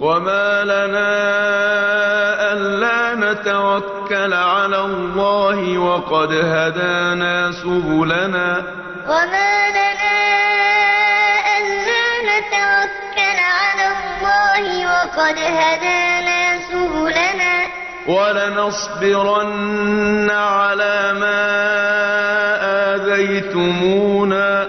وَمَا لَنَا أَلَّا نَتَوَكَّلَ عَلَى اللَّهِ وَقَدْ هَدَانَا سُبُلَنَا وَلَنَصْبِرَنَّ وَمَا لَنَا أَلَّا نَتَوَكَّلَ عَلَى اللَّهِ وَقَدْ هَدَانَا سُبُلَنَا وَلَنَصْبِرَنَّ عَلَىٰ مَا آذَيْتُمُونَا ۚ